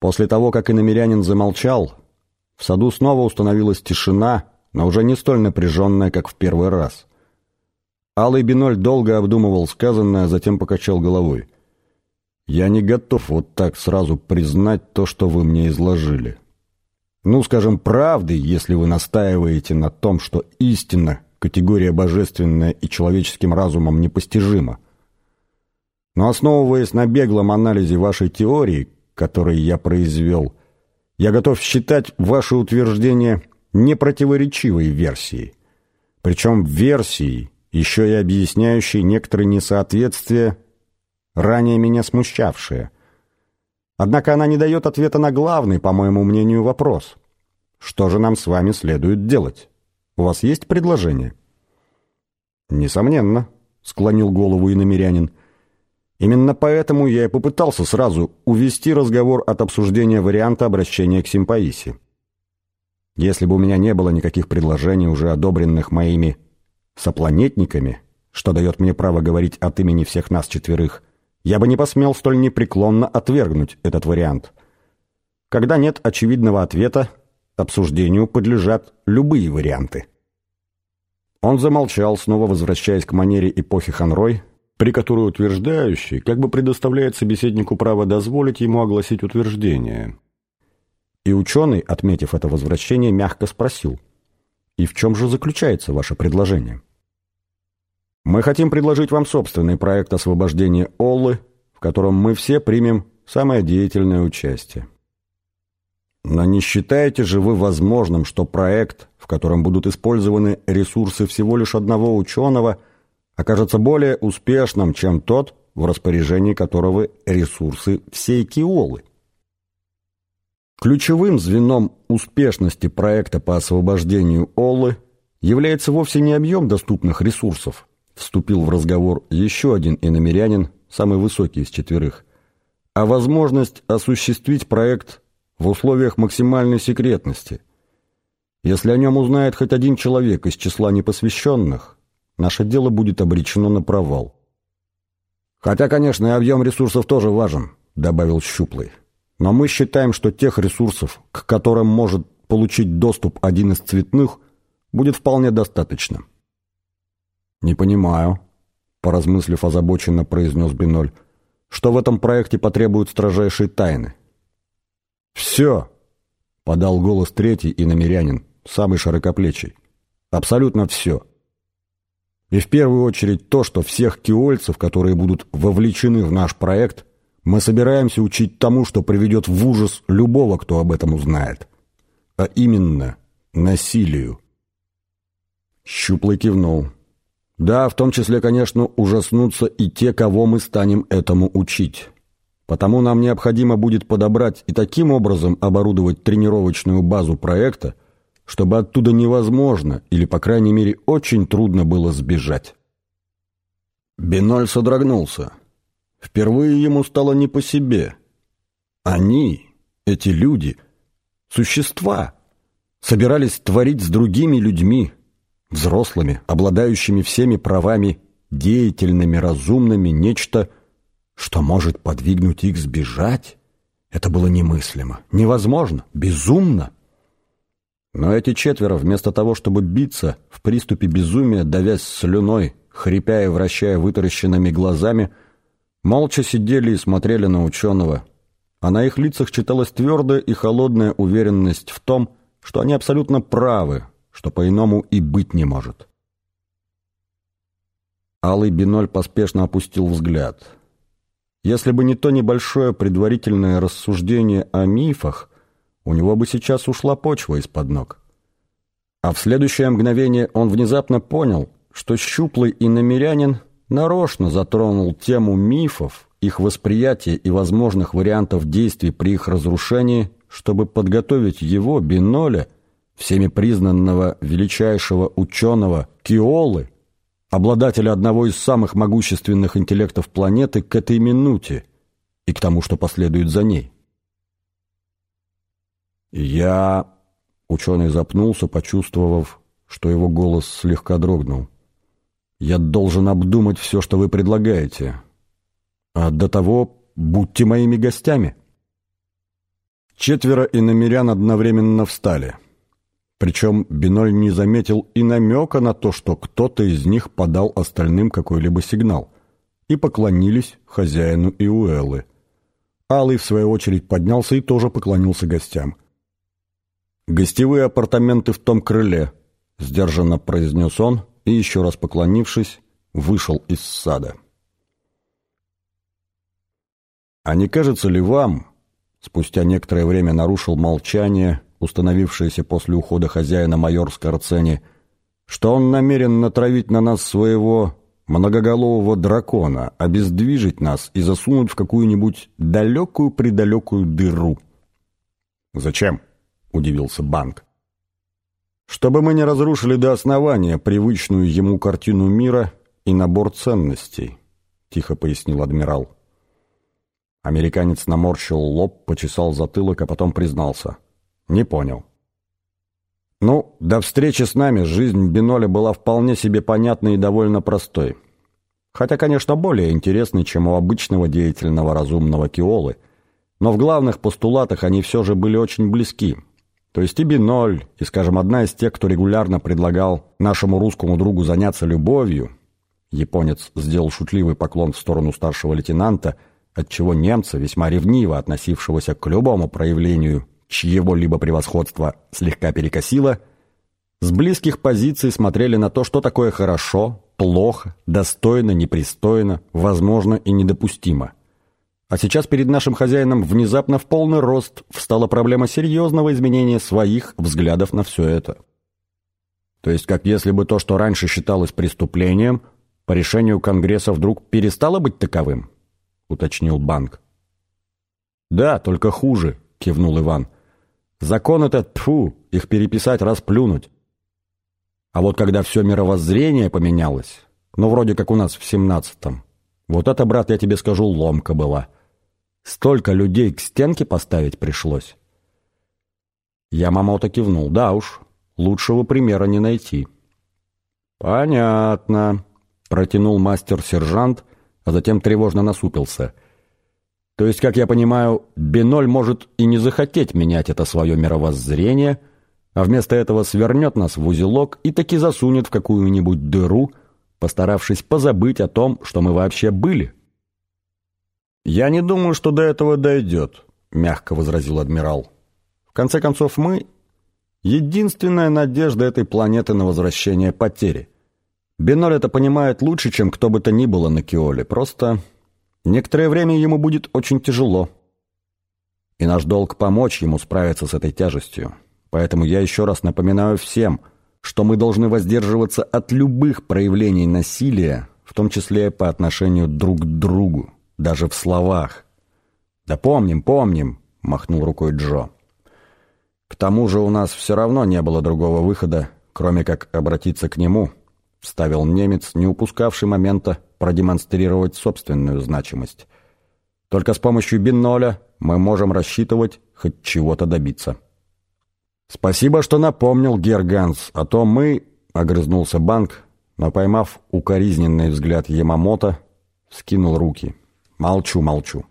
После того, как иномерянин замолчал, в саду снова установилась тишина, но уже не столь напряженная, как в первый раз. Алый Биноль долго обдумывал сказанное, а затем покачал головой. «Я не готов вот так сразу признать то, что вы мне изложили. Ну, скажем, правды, если вы настаиваете на том, что истина, категория божественная и человеческим разумом непостижима. Но основываясь на беглом анализе вашей теории, который я произвел, я готов считать ваше утверждение непротиворечивой версией. Причем версией, еще и объясняющей некоторые несоответствия, ранее меня смущавшие. Однако она не дает ответа на главный, по моему мнению, вопрос. Что же нам с вами следует делать? У вас есть предложение? Несомненно, склонил голову иномерянин. Именно поэтому я и попытался сразу увести разговор от обсуждения варианта обращения к Симпаиси. Если бы у меня не было никаких предложений, уже одобренных моими сопланетниками, что дает мне право говорить от имени всех нас четверых, я бы не посмел столь непреклонно отвергнуть этот вариант. Когда нет очевидного ответа, обсуждению подлежат любые варианты. Он замолчал, снова возвращаясь к манере эпохи Ханрой, при которой утверждающий как бы предоставляет собеседнику право дозволить ему огласить утверждение. И ученый, отметив это возвращение, мягко спросил, «И в чем же заключается ваше предложение?» «Мы хотим предложить вам собственный проект освобождения Оллы, в котором мы все примем самое деятельное участие. Но не считаете же вы возможным, что проект, в котором будут использованы ресурсы всего лишь одного ученого – окажется более успешным, чем тот, в распоряжении которого ресурсы всей Киолы. Ключевым звеном успешности проекта по освобождению Оллы является вовсе не объем доступных ресурсов, вступил в разговор еще один иномерянин, самый высокий из четверых, а возможность осуществить проект в условиях максимальной секретности. Если о нем узнает хоть один человек из числа непосвященных, наше дело будет обречено на провал. «Хотя, конечно, и объем ресурсов тоже важен», — добавил Щуплый. «Но мы считаем, что тех ресурсов, к которым может получить доступ один из цветных, будет вполне достаточно». «Не понимаю», — поразмыслив озабоченно произнес Биноль, «что в этом проекте потребуют строжайшие тайны». «Все», — подал голос третий и намерянин, самый широкоплечий. «Абсолютно все». И в первую очередь то, что всех киольцев, которые будут вовлечены в наш проект, мы собираемся учить тому, что приведет в ужас любого, кто об этом узнает. А именно насилию. Щуплый кивнул. Да, в том числе, конечно, ужаснутся и те, кого мы станем этому учить. Потому нам необходимо будет подобрать и таким образом оборудовать тренировочную базу проекта, чтобы оттуда невозможно, или, по крайней мере, очень трудно было сбежать. Биноль содрогнулся. Впервые ему стало не по себе. Они, эти люди, существа, собирались творить с другими людьми, взрослыми, обладающими всеми правами, деятельными, разумными, нечто, что может подвигнуть их сбежать. Это было немыслимо, невозможно, безумно. Но эти четверо, вместо того, чтобы биться, в приступе безумия, давясь слюной, хрипя и вращая вытаращенными глазами, молча сидели и смотрели на ученого, а на их лицах читалась твердая и холодная уверенность в том, что они абсолютно правы, что по-иному и быть не может. Алый Биноль поспешно опустил взгляд. Если бы не то небольшое предварительное рассуждение о мифах, у него бы сейчас ушла почва из-под ног. А в следующее мгновение он внезапно понял, что щуплый и намерянин нарочно затронул тему мифов, их восприятия и возможных вариантов действий при их разрушении, чтобы подготовить его, Биноля, всеми признанного величайшего ученого Киолы, обладателя одного из самых могущественных интеллектов планеты, к этой минуте и к тому, что последует за ней. «Я...» — ученый запнулся, почувствовав, что его голос слегка дрогнул. «Я должен обдумать все, что вы предлагаете. А до того будьте моими гостями». Четверо иномерян одновременно встали. Причем Биноль не заметил и намека на то, что кто-то из них подал остальным какой-либо сигнал, и поклонились хозяину Иуэллы. Алый, в свою очередь, поднялся и тоже поклонился гостям. «Гостевые апартаменты в том крыле», — сдержанно произнес он, и, еще раз поклонившись, вышел из сада. «А не кажется ли вам, спустя некоторое время нарушил молчание, установившееся после ухода хозяина майор Скорцени, что он намерен натравить на нас своего многоголового дракона, обездвижить нас и засунуть в какую-нибудь далекую-предалекую дыру. «Зачем?» — удивился банк. «Чтобы мы не разрушили до основания привычную ему картину мира и набор ценностей», — тихо пояснил адмирал. Американец наморщил лоб, почесал затылок, а потом признался. «Не понял». Ну, до встречи с нами жизнь Биноля была вполне себе понятной и довольно простой. Хотя, конечно, более интересной, чем у обычного деятельного разумного Киолы. Но в главных постулатах они все же были очень близки. То есть и Биноль, и, скажем, одна из тех, кто регулярно предлагал нашему русскому другу заняться любовью, японец сделал шутливый поклон в сторону старшего лейтенанта, отчего немца, весьма ревниво относившегося к любому проявлению чьего-либо превосходства слегка перекосило, с близких позиций смотрели на то, что такое хорошо, плохо, достойно, непристойно, возможно и недопустимо. А сейчас перед нашим хозяином внезапно в полный рост встала проблема серьезного изменения своих взглядов на все это. То есть как если бы то, что раньше считалось преступлением, по решению Конгресса вдруг перестало быть таковым, уточнил банк. «Да, только хуже», — кивнул Иван. Закон этот, тфу, их переписать, расплюнуть. А вот когда все мировоззрение поменялось, ну, вроде как у нас в семнадцатом, вот это, брат, я тебе скажу, ломка была. Столько людей к стенке поставить пришлось. Я Ямамото кивнул. Да уж, лучшего примера не найти. Понятно, протянул мастер-сержант, а затем тревожно насупился — то есть, как я понимаю, Биноль может и не захотеть менять это свое мировоззрение, а вместо этого свернет нас в узелок и таки засунет в какую-нибудь дыру, постаравшись позабыть о том, что мы вообще были. «Я не думаю, что до этого дойдет», — мягко возразил адмирал. «В конце концов, мы — единственная надежда этой планеты на возвращение потери. Биноль это понимает лучше, чем кто бы то ни было на Киоле, просто Некоторое время ему будет очень тяжело. И наш долг помочь ему справиться с этой тяжестью. Поэтому я еще раз напоминаю всем, что мы должны воздерживаться от любых проявлений насилия, в том числе по отношению друг к другу, даже в словах. «Да помним, помним», — махнул рукой Джо. «К тому же у нас все равно не было другого выхода, кроме как обратиться к нему», — вставил немец, не упускавший момента продемонстрировать собственную значимость. Только с помощью биноля мы можем рассчитывать хоть чего-то добиться. «Спасибо, что напомнил, Герганс, а то мы...» — огрызнулся банк, но, поймав укоризненный взгляд Ямамото, скинул руки. «Молчу, молчу».